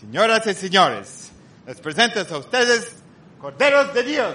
Señoras y señores, les presento a ustedes Corderos de Dios.